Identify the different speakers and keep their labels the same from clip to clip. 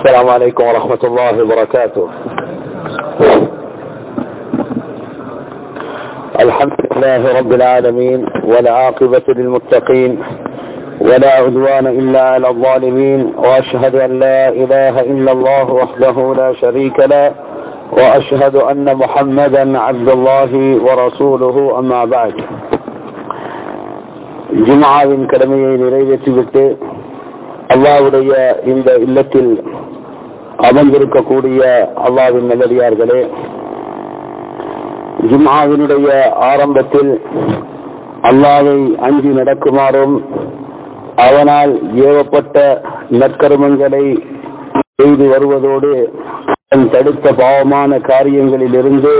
Speaker 1: السلام عليكم ورحمة الله وبركاته. الحمد لله رب العالمين والعاقبة للمتقين ولا عدوان إلا على الظالمين وأشهد أن لا إله إلا الله وحده لا شريك له وأشهد أن محمدا عبد الله ورسوله أما بعد. جمعة من كلمة ليلة الله அல்லாவுடைய إلا إلا அமர்ந்திருக்கக்கூடிய அல்லாவின் நல்லடியார்களே ஜிம்மாவினுடைய ஆரம்பத்தில் அல்லாவை அஞ்சி நடக்குமாறும் அவனால் ஏவப்பட்ட நற்கருமங்களை செய்து வருவதோடு தடுத்த பாவமான காரியங்களில் இருந்து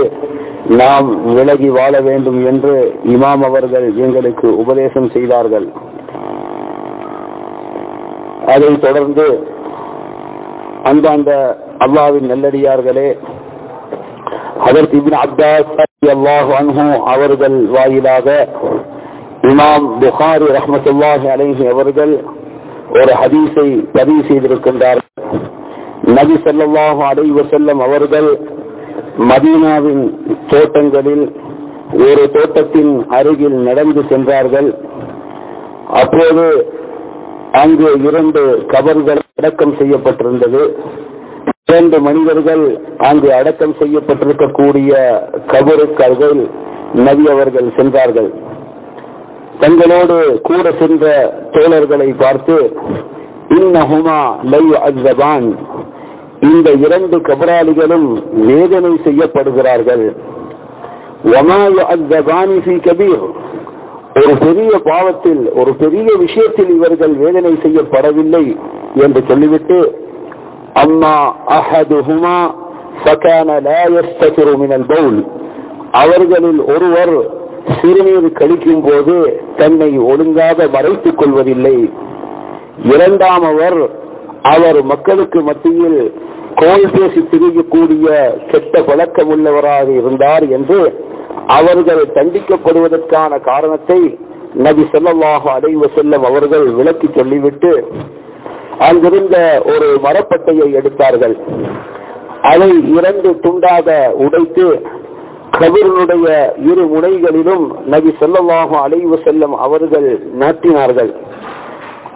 Speaker 1: நாம் விலகி வாழ வேண்டும் என்று இமாம் அவர்கள் எங்களுக்கு உபதேசம் செய்தார்கள். அதைத் தொடர்ந்து அந்தந்த அல்லாவின் நல்லடியார்களே அதற்கு இபின் அன்ஹு அவர்கள் வாயிலாக இமாம் புகாரி ரஹமத்துல்லாஹி அலேஹி அவர்கள் ஒரு ஹதீஸை பதிவு செய்திருக்கின்றார்கள். நபி ஸல்லல்லாஹு அலைஹி செல்லும் அவர்கள் மதீனாவின் தோட்டங்களில் ஒரு தோட்டத்தின் அருகில் நடந்து சென்றார்கள். அப்போது அங்கு இரண்டு கபர்கள் அடக்கம் செய்யப்பட்டிருந்தது. இரண்டு மனிதர்கள் அங்கு அடக்கம் செய்யப்பட்டிருக்கக்கூடிய கபருக்கள் நபி அவர்கள் சென்றார்கள். தங்களோடு கூட சென்ற தோழர்களை பார்த்து இன்னஹுமா லை அஜபான் இந்த இரண்டு கபராளிகளும் வேதனை செய்யப்படுகிறார்கள். கபீர். ஒரு பெரிய பாவத்தில் ஒரு பெரிய விஷயத்தில் இவர்கள் வேதனை செய்யப்படவில்லை என்று சொல்லிவிட்டு அம்மா அஹதுஹுமா ஃபகான லா பவுல் அவர்களில் ஒருவர் சிறுநீர் கழிக்கும் போது தன்னை ஒழுங்காக மறைத்துக் கொள்வதில்லை. இரண்டாம் அவர் அவர் மக்களுக்கு மத்தியில் கோல் பேசி திரியக்கூடிய கெட்ட பழக்கம் உள்ளவராக இருந்தார் என்று அவர்கள் தண்டிக்கப்படுவதற்கான காரணத்தை நபி சொல்லமாக அடைவு செல்லும் அவர்கள் விளக்கி சொல்லிவிட்டு அங்கிருந்த ஒரு மரப்பட்டையை எடுத்தார்கள். அதை இரண்டு துண்டாக உடைத்து கபிரனுடைய இரு முனைகளிலும் நபி சொல்லமாக அலைவு செல்லும் அவர்கள் நாட்டினார்கள்.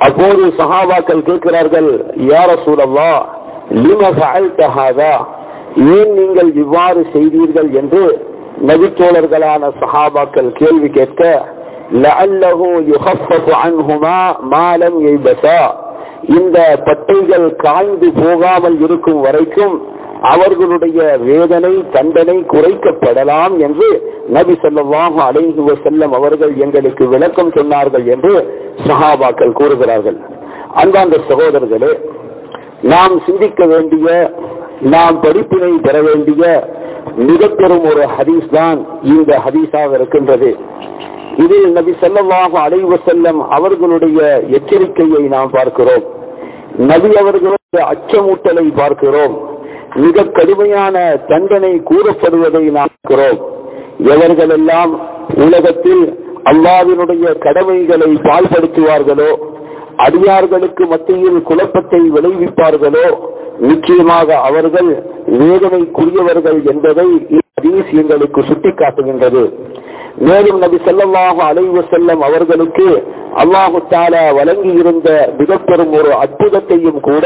Speaker 1: அப்போது சஹாபாக்கள் கேட்கிறார்கள் யார சூழல்லா ஏன் நீங்கள் இவ்வாறு செய்தீர்கள்? என்று நபித்தோழர்களான சஹாபாக்கள் கேள்வி கேட்க இந்த பட்டைகள் காய்ந்து போகாமல் இருக்கும் வரைக்கும் அவர்களுடைய வேதனை தண்டனை குறைக்கப்படலாம் என்று நபி சொல்லாஹு அலைஹி செல்லம் அவர்கள் எங்களுக்கு விளக்கம் சொன்னார்கள் என்று சஹாபாக்கள் கூறுகிறார்கள். அந்தாந்த சகோதரர்களே நாம் சிந்திக்க வேண்டிய நாம் படிப்பினை பெற வேண்டிய மிக பெரும் ஒரு ஹதீஸ் தான் இந்த ஹதீஸாக இருக்கின்றது. இதில் நபி செல்லமாக அலைவ செல்லம் அவர்களுடைய எச்சரிக்கையை நாம் பார்க்கிறோம். நபி அவர்களுடைய அச்சமூட்டலை பார்க்கிறோம். மிக கடுமையான தண்டனை கூறப்படுவதை நாம் பார்க்கிறோம். எவர்களெல்லாம் உலகத்தில் அல்லாவினுடைய கடமைகளை பால்படுத்துவார்களோ அடியார்களுக்கு மத்தியில் குழப்பத்தை விளைவிப்பார்களோ? நிச்சயமாக அவர்கள் வேதனைக்குரியவர்கள் என்பதை ஹதீஸ் எங்களுக்கு சுட்டிக்காட்டுகின்றது. மேலும் நபி செல்லமாக அலைவு செல்லம் அவர்களுக்கு அல்லாஹு தாலா வழங்கி இருந்த மிக பெரும் ஒரு அற்புதத்தையும் கூட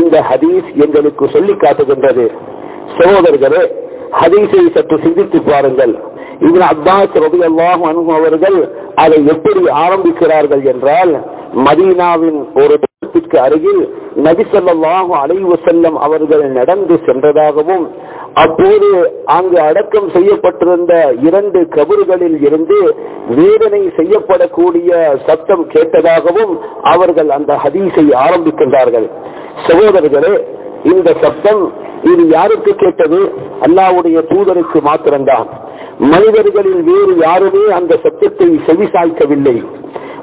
Speaker 1: இந்த ஹதீஸ் எங்களுக்கு சொல்லி காட்டுகின்றது சகோதரர்களே ஹதீஸை சற்று சிந்தித்து பாருங்கள். இவன் அப்பாஸ் ரபி அல்லாஹ் அவர்கள் அதை எப்படி ஆரம்பிக்கிறார்கள் என்றால் மதீனாவின் ஒரு இடத்திற்கு அருகில் நபிசல்லாஹும் அலைவு செல்லம் அவர்கள் நடந்து சென்றதாகவும் அப்போது அங்கு அடக்கம் செய்யப்பட்டிருந்த இரண்டு கபறுகளில் இருந்து வேதனை செய்யப்படக்கூடிய சத்தம் கேட்டதாகவும் அவர்கள் அந்த ஹதீஸை ஆரம்பிக்கின்றார்கள். சகோதரர்களே இந்த சப்தம் இது யாருக்கு கேட்டது? அல்லாவுடைய தூதருக்கு மாத்திரம்தான். மனிதர்களில் வேறு யாருமே அந்த சத்தத்தை செவிசாய்க்கவில்லை.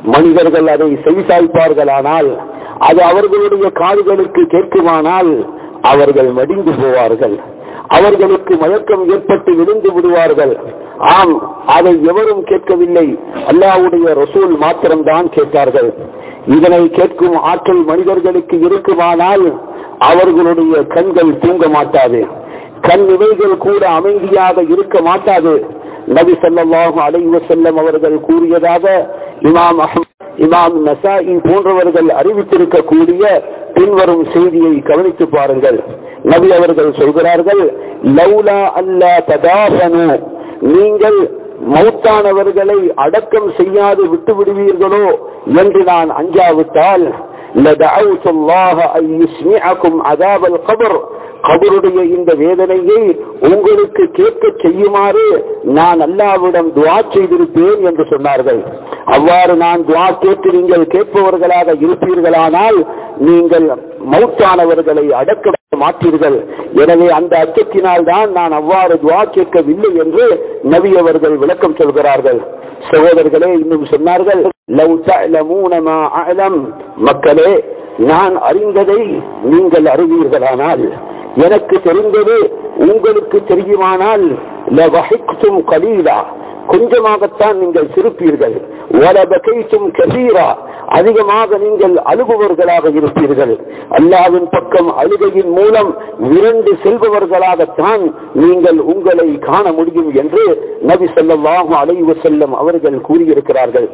Speaker 1: மனிதர்கள் அதை செவிசாய்ப்பார்களானால் அது அவர்களுடைய காதுகளுக்கு கேட்குமானால் அவர்கள் மடிந்து போவார்கள். அவர்களுக்கு மயக்கம் ஏற்பட்டு விழுந்து விடுவார்கள். ஆம் அதை எவரும் கேட்கவில்லை. அல்லாவுடைய ரசூல் மாத்திரம்தான் கேட்டார்கள். இதனை கேட்கும் ஆற்றல் மனிதர்களுக்கு இருக்குமானால் அவர்களுடைய கண்கள் தூங்க மாட்டாது. கண் இவைகள் கூட அமைதியாக இருக்க மாட்டாது. நபி செல்லமாக அலைஹி செல்லம் அவர்கள் கூறியதாக இமாம் அஹ்மத் இமாம் நசாஇ போன்றவர்கள் அறிவித்திருக்கக்கூடிய பின்வரும் செய்தியை கவனித்து பாருங்கள். நபி அவர்கள் சொல்கிறார்கள் லௌலா அல்லா ததாபனு நீங்கள் மௌத்தானவர்களை அடக்கம் செய்யாது விட்டு விடுவீர்களோ என்று நான் அஞ்சாவிட்டால் لدعوت الله أن يسمعكم عذاب القبر கபருடைய இந்த வேதனையை உங்களுக்கு கேட்க செய்யுமாறு நான் அல்லாவிடம் துவா செய்திருப்பேன் என்று சொன்னார்கள் அவ்வாறு நான் துவா கேட்டு நீங்கள் கேட்பவர்களாக இருப்பீர்களானால் நீங்கள் மௌத்தானவர்களை அடக்க மாற்றீர்கள் எனவே அந்த அச்சத்தினால் தான் நான் அவ்வாறு துவா கேட்கவில்லை என்று நபி அவர்கள் விளக்கம் சொல்கிறார்கள் சகோதரர்களே இன்னும் சொன்னார்கள் லவ் தஅலமூன மா அஅலம் மக்களே நான் அறிந்ததை நீங்கள் அறிவீர்களானால் எனக்கு தெரிந்தது உங்களுக்கு தெரியுமானால் லவஹிக்தும் கலீலா கொஞ்சமாகத்தான் நீங்கள் சிரிப்பீர்கள் வலபகைத்தும் கபீரா அதிகமாக நீங்கள் அழுபவர்களாக இருப்பீர்கள். அல்லாவின் பக்கம் அழுகையின் மூலம் விரண்டு செல்பவர்களாகத்தான் நீங்கள் உங்களை காண முடியும் என்று நபி ஸல்லல்லாஹு அலைஹி செல்லும் அவர்கள் கூறியிருக்கிறார்கள்.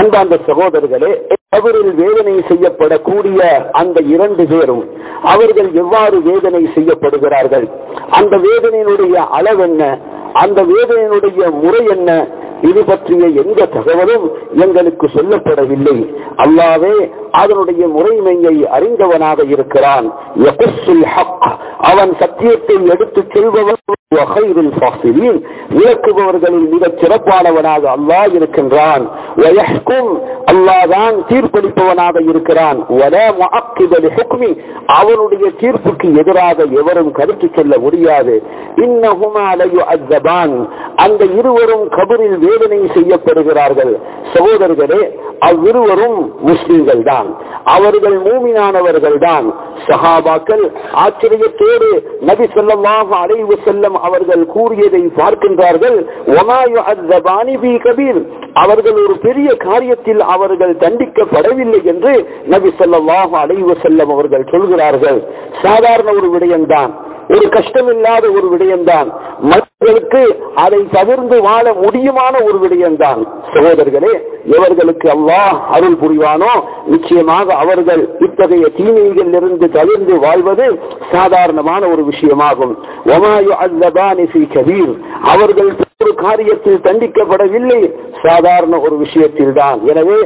Speaker 1: அன்பார்ந்த சகோதரர்களே அவரில் வேதனை செய்யப்படக்கூடிய அந்த இரண்டு பேரும் அவர்கள் எவ்வாறு வேதனை செய்யப்படுகிறார்கள்? அந்த வேதனையினுடைய அளவென்ன? அந்த வேதனையினுடைய முறை என்ன? இது பற்றிய எந்த தகவலும் எங்களுக்கு சொல்லப்படவில்லை. அல்லாவே அதனுடைய முறைமையை அறிந்தவனாக இருக்கிறான். அவன் சத்தியத்தை எடுத்துச் செல்பவன் விளக்குபவர்களில் மிகச் சிறப்பானவனாக அல்லாஹ் இருக்கின்றான். அல்லாதான் தீர்ப்பளிப்பவனாக இருக்கிறான். அவனுடைய தீர்ப்புக்கு எதிராக எவரும் கருத்து சொல்ல முடியாது. அந்த இருவரும் கபரில் வேதனை செய்யப்படுகிறார்கள். சகோதரர்களே அவ்விருவரும் முஸ்லிம்கள் தான் அவர்கள் மூமியானவர்கள் தான் சஹாபாக்கள் ஆச்சரியத்தோடு நபி சொல்லாஹு அலைவு செல்லம் அவர்கள் கூறியதை பார்க்கின்றார்கள். அவர்கள் ஒரு பெரிய காரியத்தில் அவர்கள் தண்டிக்கப்படவில்லை என்று நபி சொல்லாஹு அலைவு செல்லம் அவர்கள் சொல்கிறார்கள். சாதாரண ஒரு விடயம்தான். ஒரு கஷ்டமில்லாத ஒரு விடயம்தான். மக்களுக்கு அதை தவிர்ந்து வாழ முடியுமான ஒரு விடயம்தான். சகோதரர்களே எவர்களுக்கு அல்லாஹ் அருள் புரிவானோ நிச்சயமாக அவர்கள் இத்தகைய தீமைகளில் இருந்து தவிர்ந்து வாழ்வது சாதாரணமான ஒரு விஷயமாகும். அவர்கள் ஒரு காரியத்தில் தண்டிக்கப்படவில்லை. சாதாரண ஒரு விஷயத்தில் தான் எனவே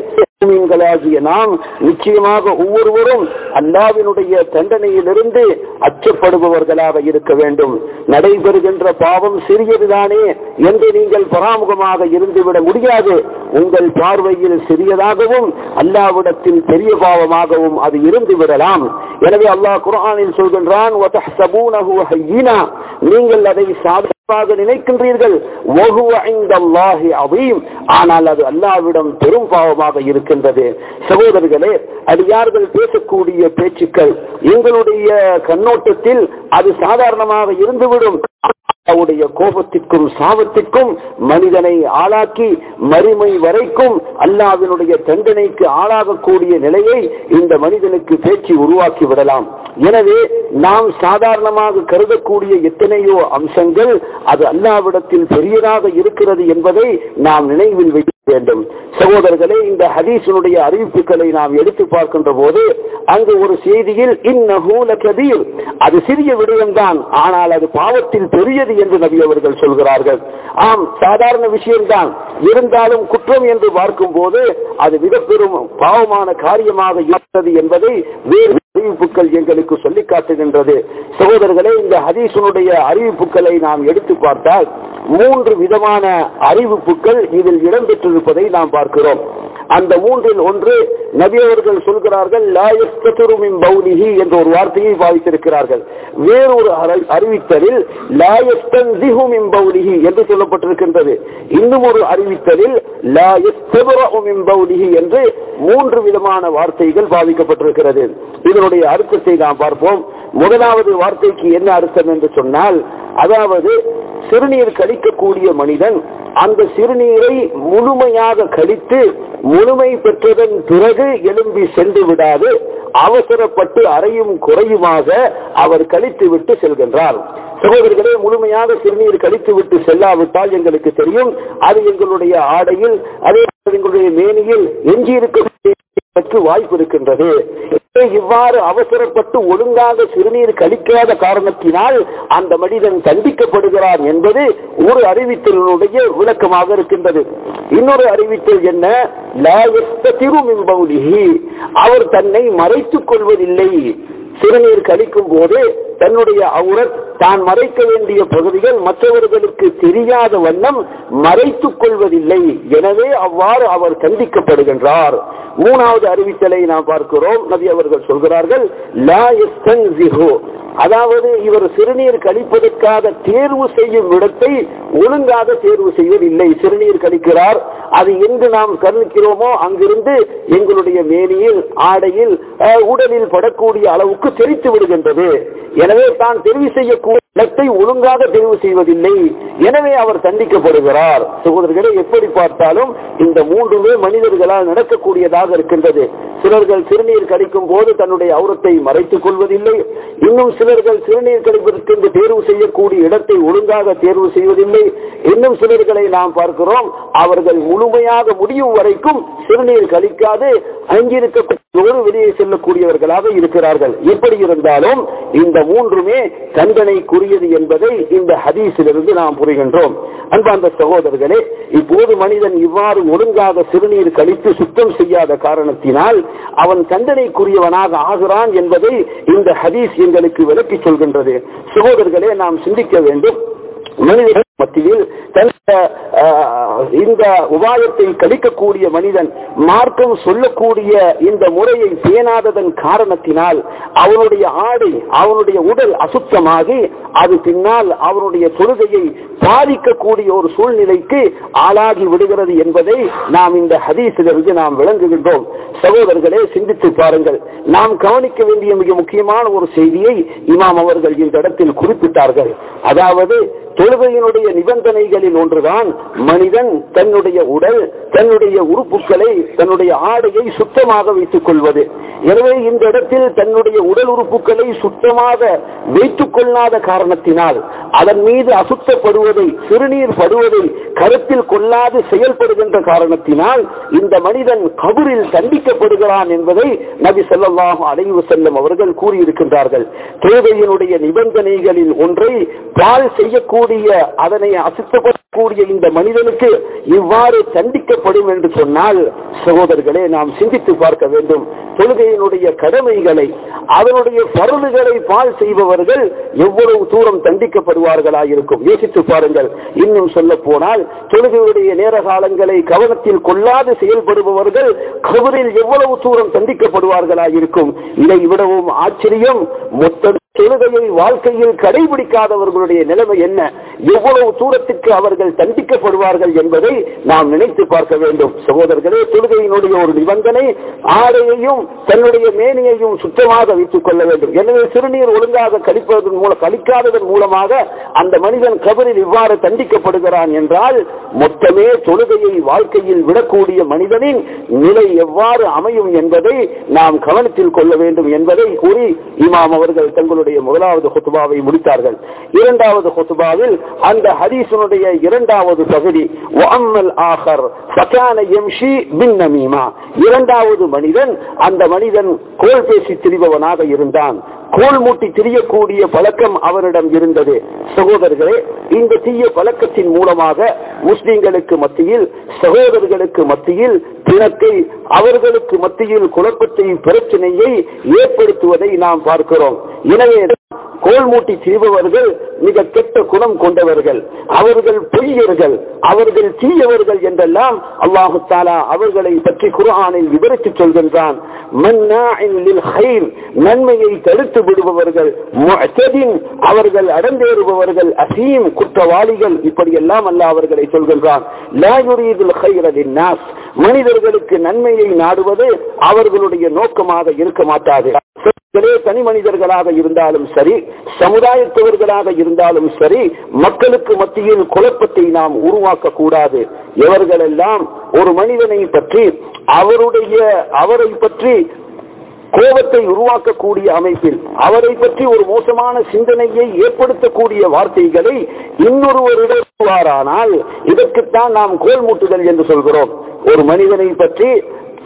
Speaker 1: மீன்களாகிய நாம் நிச்சயமாக ஒவ்வொருவரும் அல்லாவினுடைய தண்டனையிலிருந்து அச்சப்படுபவர்களாக இருக்க வேண்டும். நடைபெறுகின்ற பாவம் சிறியதுதானே என்று நீங்கள் பராமுகமாக இருந்துவிட முடியாது. உங்கள் பார்வையில் சிறியதாகவும் அல்லாவிடத்தில் பெரிய பாவமாகவும் அது இருந்து விடலாம் எனவே அல்லாஹ் குரானில் சொல்கின்றான் நீங்கள் அதை சாதகமாக நினைக்கின்றீர்கள். ஆனால் அது அல்லாவிடம் பெரும் பாவமாக இருக்கும் இருக்கின்றது. சகோதரர்களே அடியார்கள் பேசக்கூடிய பேச்சுக்கள்? எங்களுடைய கண்ணோட்டத்தில் அது சாதாரணமாக இருந்துவிடும். அவருடைய கோபத்திற்கும் சாபத்திற்கும் மனிதனை ஆளாக்கி மறுமை வரைக்கும் அல்லாவினுடைய தண்டனைக்கு ஆளாகக்கூடிய நிலையை இந்த மனிதனுக்கு பேச்சு உருவாக்கி விடலாம். எனவே நாம் சாதாரணமாக கருதக்கூடிய எத்தனையோ அம்சங்கள் அது அல்லாவிடத்தில் பெரியதாக இருக்கிறது என்பதை நாம் நினைவில் வைக்க வேண்டும். சகோதரர்களே இந்த ஹதீசனுடைய அறிவிப்புகளை நாம் எடுத்து பார்க்கின்ற போது அங்கு ஒரு செய்தியில் இன்னஹூல அது சிறிய விடயம்தான் ஆனால் அது பாவத்தில் பெரியது என்று நபி அவர்கள் சொல்கிறார்கள். ஆம் சாதாரண விஷயம்தான். இருந்தாலும் குற்றம் என்று பார்க்கும் போது அது மிகப்பெரும் பாவமான காரியமாக இருந்தது என்பதை வேறு அறிவிப்புகள் எங்களுக்கு சொல்லி காட்டுகின்றது. சகோதரர்களே இந்த ஹதீசனுடைய அறிவிப்புகளை நாம் எடுத்து பார்த்தால் மூன்று விதமான அறிவிப்புகள் இதில் இடம்பெற்றிருப்பதை நாம் பார்க்கிறோம். அந்த மூன்றில் ஒன்று நபி அவர்கள் சொல்கிறார்கள் பௌலிஹி என்ற ஒரு வார்த்தையை பாவித்திருக்கிறார்கள். வேறொரு அறிவித்தலில் பௌலிஹி என்று சொல்லப்பட்டிருக்கின்றது. இன்னும் ஒரு அறிவித்தலில் பௌலிஹி என்று மூன்று விதமான வார்த்தைகள் பாவிக்கப்பட்டிருக்கிறது. இதனுடைய அர்த்தத்தை நாம் பார்ப்போம். முதலாவது வார்த்தைக்கு என்ன அர்த்தம் என்று சொன்னால் அதாவது சிறுநீர் கழிக்கக்கூடிய மனிதன் அந்த சிறுநீரை முழுமையாக கழித்து முழுமை பெற்றதன் பிறகு எழும்பி சென்று விடாது அவசரப்பட்டு அறையும் குறையுமாக அவர் கழித்து விட்டு செல்கின்றார். சகோதரர்களே முழுமையாக சிறுநீர் கழித்து விட்டு செல்லாவிட்டால் எங்களுக்கு தெரியும் அது எங்களுடைய ஆடையில் அதே எங்களுடைய மேனியில் எஞ்சியிருக்க வாய்ப்பு இருக்கின்றது. இவ்வாறு அவசரப்பட்டு ஒழுங்காக சிறுநீர் கழிக்காத காரணத்தினால் அந்த மனிதன் தண்டிக்கப்படுகிறார் என்பது ஒரு அறிவித்தலுடைய விளக்கமாக இருக்கின்றது. இன்னொரு அறிவித்தல் என்ன? அவர் தன்னை மறைத்துக் கொள்வதில்லை. சிறுநீர் கழிக்கும் போது தன்னுடைய அவுரத் தான் மறைக்க வேண்டிய பகுதிகள் மற்றவர்களுக்கு தெரியாத வண்ணம் மறைத்துக் கொள்வதில்லை. எனவே அவ்வாறு அவர் கண்டிக்கப்படுகின்றார். மூணாவது அறிவித்தலை நாம் பார்க்கிறோம். நபி அவர்கள் சொல்கிறார்கள் அதாவது இவர் சிறுநீர் கழிப்பதற்காக தேர்வு செய்யும் இடத்தை ஒழுங்காக தேர்வு செய்வதில்லை. சிறுநீர் கழிக்கிறார். அது எங்கு நாம் கருணிக்கிறோமோ அங்கிருந்து எங்களுடைய மேனியில் ஆடையில் உடலில் படக்கூடிய அளவுக்கு தெரித்து விடுகின்றது. எனவே தான் தெரிவு செய்யக்கூடிய को நிலத்தை ஒழுங்காக தெரிவு செய்வதில்லை. எனவே அவர் தண்டிக்கப்படுகிறார். சகோதரர்களை எப்படி பார்த்தாலும் இந்த மூன்றுமே மனிதர்களால் நடக்கக்கூடியதாக இருக்கின்றது. சிலர்கள் சிறுநீர் கடிக்கும் போது தன்னுடைய அவுரத்தை மறைத்துக் கொள்வதில்லை. இன்னும் சிலர்கள் சிறுநீர் கழிப்பதற்கு தேர்வு செய்யக்கூடிய இடத்தை ஒழுங்காக தேர்வு செய்வதில்லை. இன்னும் சிலர்களை நாம் பார்க்கிறோம் அவர்கள் முழுமையாக முடியும் வரைக்கும் சிறுநீர் கழிக்காது அங்கிருக்கக்கூடிய வெளியே செல்லக்கூடியவர்களாக இருக்கிறார்கள். எப்படி இருந்தாலும் இந்த மூன்றுமே தண்டனைக்குரிய கூறியது என்பதை இந்த ஹதீஸிலிருந்து நாம் புரிகின்றோம். அன்பார்ந்த சகோதரர்களே இப்போது மனிதன் இவ்வாறு ஒழுங்காக சிறுநீர் கழித்து சுத்தம் செய்யாத காரணத்தினால் அவன் தண்டனைக்குரியவனாக ஆகிறான் என்பதை இந்த ஹதீஸ் எங்களுக்கு விளக்கி சொல்கின்றது. சகோதரர்களே நாம் சிந்திக்க வேண்டும். மனிதர்கள் மத்தியில் இந்த உபாயத்தை கழிக்கக்கூடிய மனிதன் மார்க்கம் சொல்லக்கூடிய இந்த முறையை பேணாததன் காரணத்தினால் அவனுடைய ஆடை அவனுடைய உடல் அசுத்தமாகி அது பின்னால் அவனுடைய தொழுகையை பாதிக்கக்கூடிய ஒரு சூழ்நிலைக்கு ஆளாகி விடுகிறது என்பதை நாம் இந்த ஹதீசிலிருந்து நாம் விளங்குகின்றோம். சகோதரர்களே சிந்தித்து பாருங்கள். நாம் கவனிக்க வேண்டிய மிக முக்கியமான ஒரு செய்தியை இமாம் அவர்கள் இந்த இடத்தில் குறிப்பிட்டார்கள். அதாவது தொழுகையினுடைய நிபந்தனைகளில் ஒன்றுதான் மனிதன் தன்னுடைய உடல் தன்னுடைய உறுப்புகளை தன்னுடைய ஆடையை சுத்தமாக வைத்துக் கொள்வது. எனவே இந்த இடத்தில் தன்னுடைய உடல் உறுப்புகளை சுத்தமாக வைத்துக் கொள்ளாத காரணத்தினால் அதன் மீது அசுத்தப்படுவதை சிறுநீர் படுவதை கருத்தில் கொள்ளாது செயல்படுகின்ற காரணத்தினால் இந்த மனிதன் கபூரில் தண்டிக்கப்படுகிறான் என்பதை நபி சொல்லாஹு அடைவு செல்லும் அவர்கள் கூறியிருக்கின்றார்கள். தேவையினுடைய நிபந்தனைகளில் ஒன்றை பால் செய்யக்கூடிய அதன் அசுத்தப்படக்கூடிய இந்த மனிதனுக்கு இவ்வாறு தண்டிக்கப்படும் என்று சொன்னால் சகோதரர்களே நாம் சிந்தித்து பார்க்க வேண்டும். தொழுகையினுடைய கடமைகளை அதனுடைய பருளுகளை பால் செய்பவர்கள் எவ்வளவு தூரம் தண்டிக்கப்படுவார்களாயிருக்கும் யோசித்து பாருங்கள். இன்னும் சொல்ல போனால் தொழுகையுடைய நேர காலங்களை கவனத்தில் கொள்ளாது செயல்படுபவர்கள் கபரில் எவ்வளவு தூரம் தண்டிக்கப்படுவார்களாயிருக்கும் இதை விடவும் ஆச்சரியம் மொத்த தொழுகையை வாழ்க்கையில் கடைபிடிக்காதவர்களுடைய நிலைமை என்ன? எவ்வளவு தூரத்துக்கு அவர்கள் தண்டிக்கப்படுவார்கள் என்பதை நாம் நினைத்து பார்க்க வேண்டும். சகோதரர்களே தொழுகையினுடைய ஒரு நிபந்தனை ஆடையையும் தன்னுடைய மேனியையும் சுத்தமாக வைத்துக் கொள்ள வேண்டும். எனவே சிறுநீர் ஒழுங்காக கழிப்பதன் மூலம் கழிக்காததன் மூலமாக அந்த மனிதன் கபரில் இவ்வாறு தண்டிக்கப்படுகிறான் என்றால் மொத்தமே தொழுகையை வாழ்க்கையில் விடக்கூடிய மனிதனின் நிலை எவ்வாறு அமையும் என்பதை நாம் கவனத்தில் கொள்ள வேண்டும் என்பதை கூறி இமாம் அவர்கள் தங்களுடைய முதலாவது ஹொத்துபாவை முடித்தார்கள். இரண்டாவது ஹொத்துபாவில் அந்த ஹதீசனுடைய இரண்டாவது பகுதி ஆகர் இரண்டாவது மனிதன் அந்த மனிதன் கோல் பேசி திரிபவனாக இருந்தான். கோல் மூட்டி திரியக்கூடிய பழக்கம் அவரிடம் இருந்தது. சகோதரர்களே இந்த தீய பழக்கத்தின் மூலமாக முஸ்லிம்களுக்கு மத்தியில் சகோதரர்களுக்கு மத்தியில் பிணத்தை அவர்களுக்கு மத்தியில் குழப்பத்தை பிரச்சனையை ஏற்படுத்துவதை நாம் பார்க்கிறோம். எனவே கோல் மூட்டி திரிபவர்கள் மிக கெட்ட குணம் கொண்டவர்கள். அவர்கள் பொய்யர்கள் அவர்கள் தீயவர்கள் என்றெல்லாம் அல்லாஹு தாலா அவர்களை பற்றி குரானில் விவரித்து சொல்கின்றான். நன்மையை தடுத்து விடுபவர்கள் அவர்கள் அடந்தேறுபவர்கள் அசீம் குற்றவாளிகள் இப்படி எல்லாம் அல்ல அவர்களை சொல்கின்றான். மனிதர்களுக்கு நன்மையை நாடுவது அவர்களுடைய நோக்கமாக இருக்க மாட்டாது. தனி மனிதர்களாக இருந்தாலும் சரி சமுதாயத்தவர்களாக இருந்தாலும் சரி மக்களுக்கு மத்தியில் குழப்பத்தை நாம் உருவாக்க கூடாது. எவர்களெல்லாம் ஒரு மனிதனை பற்றி அவருடைய அவரை பற்றி கோபத்தை உருவாக்கக்கூடிய அமைப்பில் அவரை பற்றி ஒரு மோசமான சிந்தனையை ஏற்படுத்தக்கூடிய வார்த்தைகளை இன்னொருவரிடம் இதற்குத்தான் நாம் கோல் மூட்டுதல் என்று சொல்கிறோம். ஒரு மனிதனை பற்றி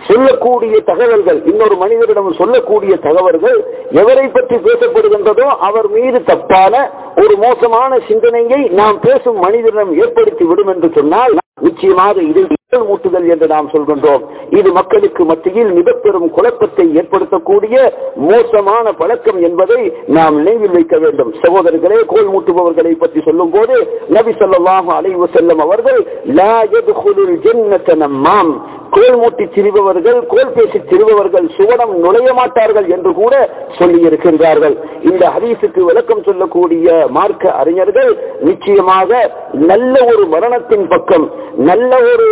Speaker 1: சொல்லக்கூடிய தகவல்கள் இன்னொரு மனிதரிடம் சொல்லக்கூடிய தகவல்கள் எவரை பற்றி பேசப்படுகின்றதோ அவர் மீது தப்பான ஒரு மோசமான சிந்தனையை நாம் பேசும் மனிதரிடம் ஏற்படுத்தி விடும் என்று சொன்னால் நிச்சயமாக இதில் ஊட்டுதல் என்று நாம் சொல்கின்றோம். இது மக்களுக்கு மத்தியில் மிகப்பெரும் குழப்பத்தை ஏற்படுத்தக்கூடிய மோசமான பழக்கம் என்பதை நாம் நினைவில் வைக்க வேண்டும். சகோதரர்களே கோல் மூட்டுபவர்களை பற்றி சொல்லும் போது நபி சொல்லாஹு அலைவு செல்லும் அவர்கள் கோல் மூட்டி திரிபவர்கள் கோல் பேசி திரிபவர்கள் சுவனம் நுழைய மாட்டார்கள் என்று கூட சொல்லி இருக்கின்றார்கள் இந்த ஹதீஸுக்கு விளக்கம் சொல்லக்கூடிய மார்க்க அறிஞர்கள் நிச்சயமாக நல்ல ஒரு மரணத்தின் பக்கம் நல்ல ஒரு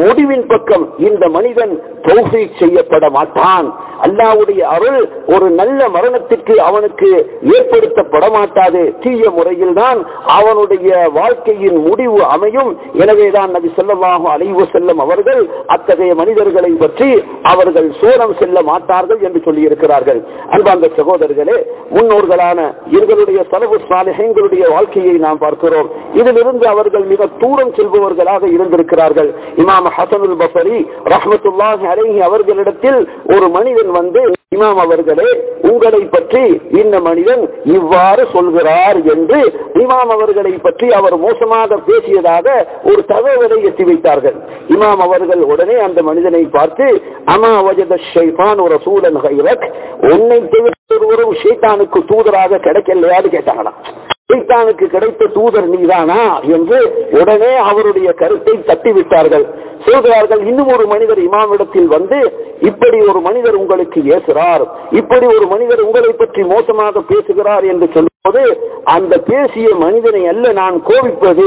Speaker 1: முடிவின் பக்கம் இந்த மனிதன் தௌஃபீக் செய்யப்பட மாட்டான். அல்லாவுடைய அருள் ஒரு நல்ல மரணத்திற்கு அவனுக்கு ஏற்படுத்தப்பட மாட்டாது தீய முறையில் தான் அவனுடைய வாழ்க்கையின் முடிவு அமையும். எனவேதான் நபி சொல்லமாக அலைவு செல்லும் அவர்கள் அத்தகைய மனிதர்களை பற்றி அவர்கள் சூரம் செல்ல மாட்டார்கள் என்று சொல்லியிருக்கிறார்கள். அன்பாந்த சகோதரர்களே முன்னோர்களான எங்களுடைய செலவு சாலைகளுடைய வாழ்க்கையை நாம் பார்க்கிறோம். இதிலிருந்து அவர்கள் மிக தூரம் செல்பவர்களாக இருந்திருக்கிறார்கள். இமாம் ஹசனுல் பசரி ரஹமத்துல்லாஹி அலைஹி அவர்களிடத்தில் ஒரு மனிதன் வந்து இமாம் அவர்களே உங்களை பற்றி இந்த மனிதன் இவ்வாறு சொல்கிறார் என்று இமாம் அவர்களை பற்றி அவர் மோசமாக பேசியதாக ஒரு தகவலை எட்டி வைத்தார்கள். இமாம் அவர்கள் உடனே அந்த மனிதனை பார்த்து அமா வஜத ஷைஃபான் ஒரு சூழன் கைரக் உன்னை தவிர ஒருவரும் ஷேத்தானுக்கு தூதராக கிடைக்கலையான்னு கேட்டாங்களாம். சைத்தானுக்கு கிடைத்த தூதர் நீதானா என்று உடனே அவருடைய கருத்தை தட்டிவிட்டார்கள். சொல்கிறார்கள் இன்னும் ஒரு மனிதர் இமாமிடத்தில் வந்து இப்படி ஒரு மனிதர் உங்களுக்கு ஏசுகிறார் இப்படி ஒரு மனிதர் உங்களை பற்றி மோசமாக பேசுகிறார் என்று சொல்லும்போது அந்த பேசிய மனிதனை அல்ல நான் கோபிப்பது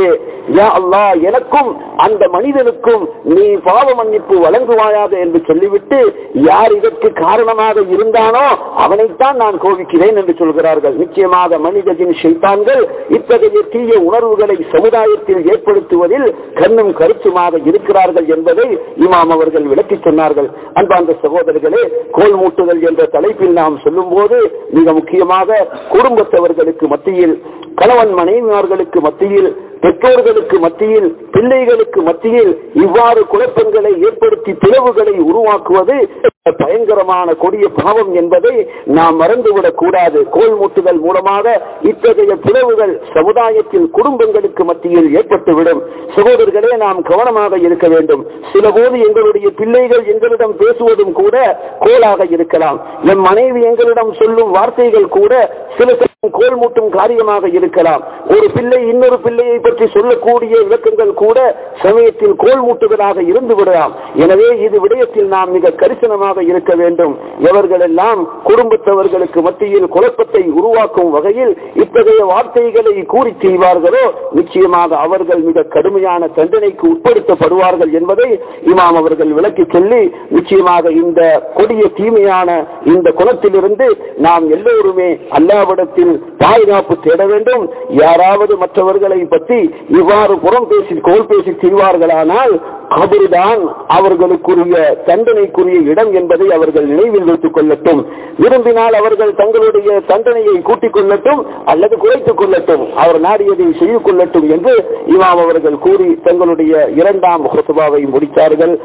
Speaker 1: அல்லா எனக்கும் அந்த மனிதனுக்கும் நீ பாவ மன்னிப்பு வழங்குவாயாக என்று சொல்லிவிட்டு யார் இதற்கு காரணமாக இருந்தானோ அவனைத்தான் நான் கோபிக்கிறேன் என்று சொல்கிறார்கள். நிச்சயமாக மனிதனின் சில்தான்கள் இத்தகைய தீய உணர்வுகளை சமுதாயத்தில் ஏற்படுத்துவதில் கண்ணும் கருத்துமாக இருக்கிறார்கள் என்பதை இமாம் அவர்கள் விளக்கி சொன்னார்கள். அன்பாந்த சகோதரர்களே கோல் மூட்டுதல் என்ற தலைப்பில் நாம் சொல்லும் போது மிக முக்கியமாக குடும்பத்தவர்களுக்கு மத்தியில் கணவன் மனைவியார்களுக்கு மத்தியில் பெற்றோர்களுக்கு மத்தியில் பிள்ளைகளுக்கு மத்தியில் இவ்வாறு குழப்பங்களை ஏற்படுத்தி பிளவுகளை உருவாக்குவது பயங்கரமான கொடிய பாவம் என்பதை நாம் மறந்துவிடக் கூடாது. கோல் மூட்டுதல் மூலமாக இத்தகைய பிளவுகள் சமுதாயத்தில் குடும்பங்களுக்கு மத்தியில் ஏற்பட்டுவிடும். சகோதரர்களே நாம் கவனமாக இருக்க வேண்டும். சில போது எங்களுடைய பிள்ளைகள் எங்களிடம் பேசுவதும் கூட கோலாக இருக்கலாம். நம் மனைவி எங்களிடம் சொல்லும் வார்த்தைகள் கூட சில கோல் மூட்டும் காரியமாக இருக்கலாம். ஒரு பிள்ளை இன்னொரு பிள்ளையை பற்றி சொல்லக்கூடிய விளக்கங்கள் கூட சமயத்தில் கோல் மூட்டுகளாக இருந்து விடலாம் எனவே இது விடயத்தில் நாம் மிக கரிசனமாக இருக்க வேண்டும். எவர்கள் எல்லாம் குடும்பத்தவர்களுக்கு மத்தியில் குழப்பத்தை உருவாக்கும் வகையில் இத்தகைய வார்த்தைகளை கூறி செய்வார்களோ நிச்சயமாக அவர்கள் மிக கடுமையான தண்டனைக்கு உட்படுத்தப்படுவார்கள் என்பதை இமாம் அவர்கள் விளக்கி சொல்லி நிச்சயமாக இந்த கொடிய தீமையான இந்த குணத்திலிருந்து நாம் எல்லோருமே அல்லாவிடத்தில் பாதுகாப்பு தேட வேண்டும். யாராவது மற்றவர்களை பற்றி இவ்வாறு புறம் பேசி கோல் பேசி திரிவார்களானால் அவர்தான் அவர்களுக்குரிய தண்டனைக்குரிய இடம் என்பதை அவர்கள் நினைவில் வைத்துக் கொள்ளட்டும். விரும்பினால் அவர்கள் தங்களுடைய தண்டனையை கூட்டிக் கொள்ளட்டும் அல்லது குறைத்துக் கொள்ளட்டும். அவர் நாடியதை செய்து கொள்ளட்டும் என்று இமாம் அவர்கள் கூறி தங்களுடைய இரண்டாம் ஹுசுபாவை முடித்தார்கள்.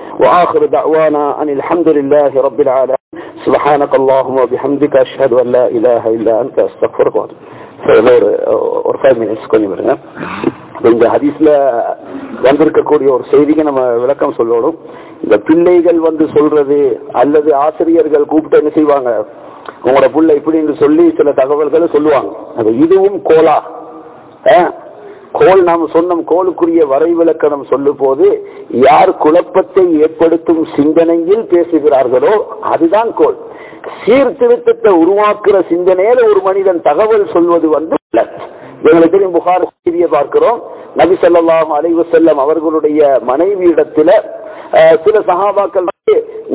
Speaker 1: அனில் அஹமதுல்லாஹி ரபில் சுபஹானக் அல்லாஹும் அபிஹம்திக் அஷ்ஹது அல்லா இலாஹ இல்லா அந்த அஸ்தக்ஃபருக்கு வரும் ஒரு ஒரு ஃபைவ் மினிட்ஸ் கொஞ்சம் வருங்க இந்த ஹதீஸ்ல வந்திருக்கக்கூடிய ஒரு செய்திக்கு நம்ம விளக்கம் சொல்லணும் இந்த பிள்ளைகள் வந்து சொல்றது அல்லது ஆசிரியர்கள் கூப்பிட்டு என்ன செய்வாங்க உங்களோட புள்ள இப்படின்னு சொல்லி சில தகவல்களை சொல்லுவாங்க இதுவும் கோலா கோல் நாம் சொன்னோம் கோலுக்குரிய வரைவிலக்கணம் சொல்லும் போது யார் குழப்பத்தை ஏற்படுத்தும் சிந்தனையில் பேசுகிறார்களோ அதுதான் கோல். சீர்திருத்தத்தை உருவாக்குற சிந்தனையில ஒரு மனிதன் தகவல் சொல்வது வந்து எங்களுக்கு தெரியும் புகார் செய்தியை பார்க்கிறோம். நபி சொல்லாம் அலைவு செல்லம் அவர்களுடைய மனைவியிடத்துல சில சகாபாக்கள்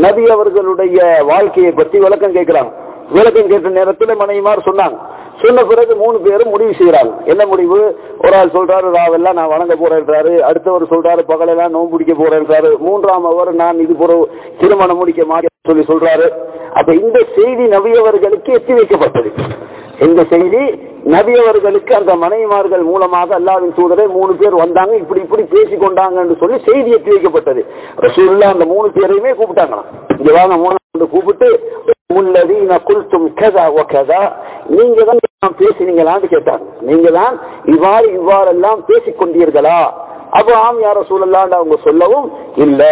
Speaker 1: நபி அவர்களுடைய வாழ்க்கையை பற்றி விளக்கம் கேட்கிறாங்க. விளக்கம் கேட்ட நேரத்தில் மனைவிமார் சொன்னாங்க சொன்ன பிறகு மூணு பேரும் முடிவு செய்யறாங்க என்ன முடிவு? ஒரு ஆள் சொல்றாரு ராவெல்லாம் நான் வணங்க போறேன்றாரு அடுத்தவர் சொல்றாரு பகலெல்லாம் நோன் பிடிக்க போறேன்றாரு மூன்றாம் அவர் நான் இது போற திருமணம் முடிக்க மாட்டேன் சொல்லி சொல்றாரு. அப்ப இந்த செய்தி நபியவர்களுக்கு எத்தி வைக்கப்பட்டது. இந்த செய்தி நபியவர்களுக்கு அந்த மனைவிமார்கள் மூலமாக அல்லாவின் சூதரை மூணு பேர் வந்தாங்க இப்படி இப்படி பேசி கொண்டாங்கன்னு சொல்லி செய்தி எத்தி வைக்கப்பட்டது. ரசூல்லா அந்த மூணு பேரையுமே கூப்பிட்டாங்களாம். இங்க வாங்க மூணு கூப்பிட்டு முல்லதீன குல்தும் கதா ஒ கதா நீங்க தான் பேசினீங்களான்னு கேட்டாங்க நீங்க தான் இவ்வாறு இவ்வாறெல்லாம் பேசிக் கொண்டீர்களா? அப்போ ஆம் யார சூழலான்னு அவங்க சொல்லவும் இல்ல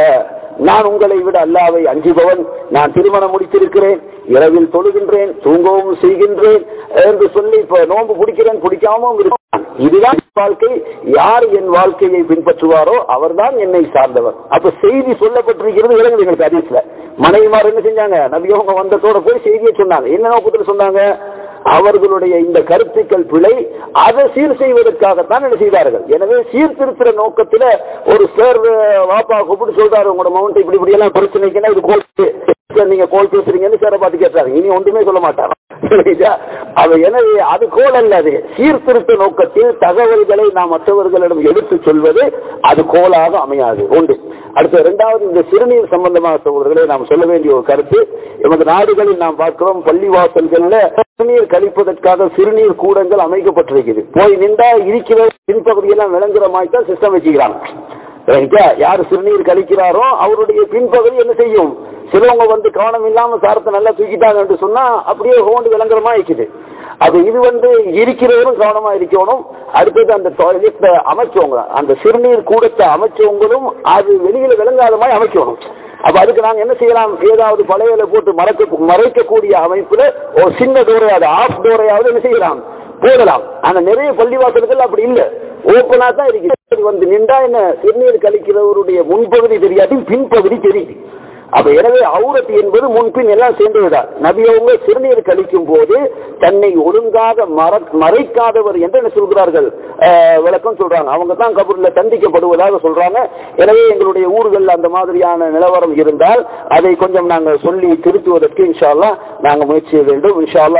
Speaker 1: நான் உங்களை விட அல்லாவை அஞ்சுபவன். நான் திருமணம் முடித்திருக்கிறேன் இரவில் தொழுகின்றேன் தூங்கவும் செய்கின்றேன் என்று சொல்லி இப்ப நோன்பு பிடிக்கிறேன் பிடிக்காம இதுதான் வாழ்க்கை. யார் என் வாழ்க்கையை பின்பற்றுவாரோ அவர்தான் என்னை சார்ந்தவர். அப்ப செய்தி சொல்லப்பட்டிருக்கிறது விளங்குது எங்களுக்கு அதிசல மனைவிமார் என்ன செஞ்சாங்க? நபியவங்க வந்ததோட போய் செய்தியை சொன்னாங்க. என்ன நோக்கத்தில் சொன்னாங்க? அவர்களுடைய இந்த கருத்துக்கள் பிழை அதை சீர் செய்வதற்காகத்தான் என்ன செய்தார்கள்? எனவே சீர்திருத்துற நோக்கத்துல ஒரு சார் வாப்பா கூப்பிட்டு சொல்றாரு உங்களோட மவுண்ட் இப்படி இப்படி எல்லாம் பிரச்சனைக்குன்னா இது கோல் நீங்க கோல் பேசுறீங்கன்னு சாரை பார்த்து கேட்டாங்க இனி ஒன்றுமே சொல்ல மாட்டாங்க எனவே அது கோல் அல்லது சீர்திருத்த நோக்கத்தில் தகவல்களை நாம் மற்றவர்களிடம் எடுத்து சொல்வது அது கோலாக அமையாது. ஒன்று அடுத்த இரண்டாவது இந்த சிறுநீர் சம்பந்தமான சகோதரர்களை நாம் சொல்ல வேண்டிய ஒரு கருத்து. எமது நாடுகளில் நாம் பார்க்கிறோம் பள்ளிவாசல்கள்ல சிறுநீர் கழிப்பதற்காக சிறுநீர் கூடங்கள் அமைக்கப்பட்டிருக்குது. போய் நின்றா இருக்கிற பின்பகுதியெல்லாம் விளங்குற மாதிரி தான் சிஸ்டம் வச்சுக்கிறாங்க யார் சிறுநீர் கழிக்கிறாரோ அவருடைய பின்பகுதி என்ன செய்யும்? சிலவங்க வந்து கவனம் இல்லாம சாரத்தை நல்லா தூக்கிட்டாங்க என்று சொன்னா அப்படியே ஹோண்டு விளங்குறமா இருக்குது அது இது வந்து இருக்கிறவரும் கவனமா இருக்கணும். அடுத்தது அந்த டாய்லெட் அமைச்சவங்க அந்த சிறுநீர் கூடத்தை அமைச்சவங்களும் அது வெளியில விளங்காத மாதிரி அமைக்கணும். அப்ப அதுக்கு நாங்க என்ன செய்யலாம்? ஏதாவது பழையல போட்டு மறைக்க மறைக்கக்கூடிய அமைப்புல ஒரு சின்ன டோரையாவது ஆஃப் டோரையாவது என்ன செய்யலாம்? போடலாம். ஆனா நிறைய பள்ளிவாசல்கள் அப்படி இல்ல. ஓப்பனா தான் இருக்கு. வந்து நின்றா என்ன? சிறுநீர் கழிக்கிறவருடைய முன்பகுதி தெரியாது பின்பகுதி தெரியுது. அப்ப எனவே அவுரத் என்பது முன்பின் எல்லாம் சேர்ந்து விடார் நபியவங்க சிறுநீர் கழிக்கும் போது தன்னை ஒழுங்காக மறைக்காதவர் என்று என்ன சொல்கிறார்கள்? விளக்கம் சொல்றாங்க. அவங்க தான் கபூர்ல தண்டிக்கப்படுவதாக சொல்றாங்க. எனவே எங்களுடைய ஊர்கள் அந்த மாதிரியான நிலவரம் இருந்தால் அதை கொஞ்சம் நாங்கள் சொல்லி திருத்துவதற்கு இன்ஷால்லா நாங்கள் முயற்சி வேண்டும். இன்ஷால்லா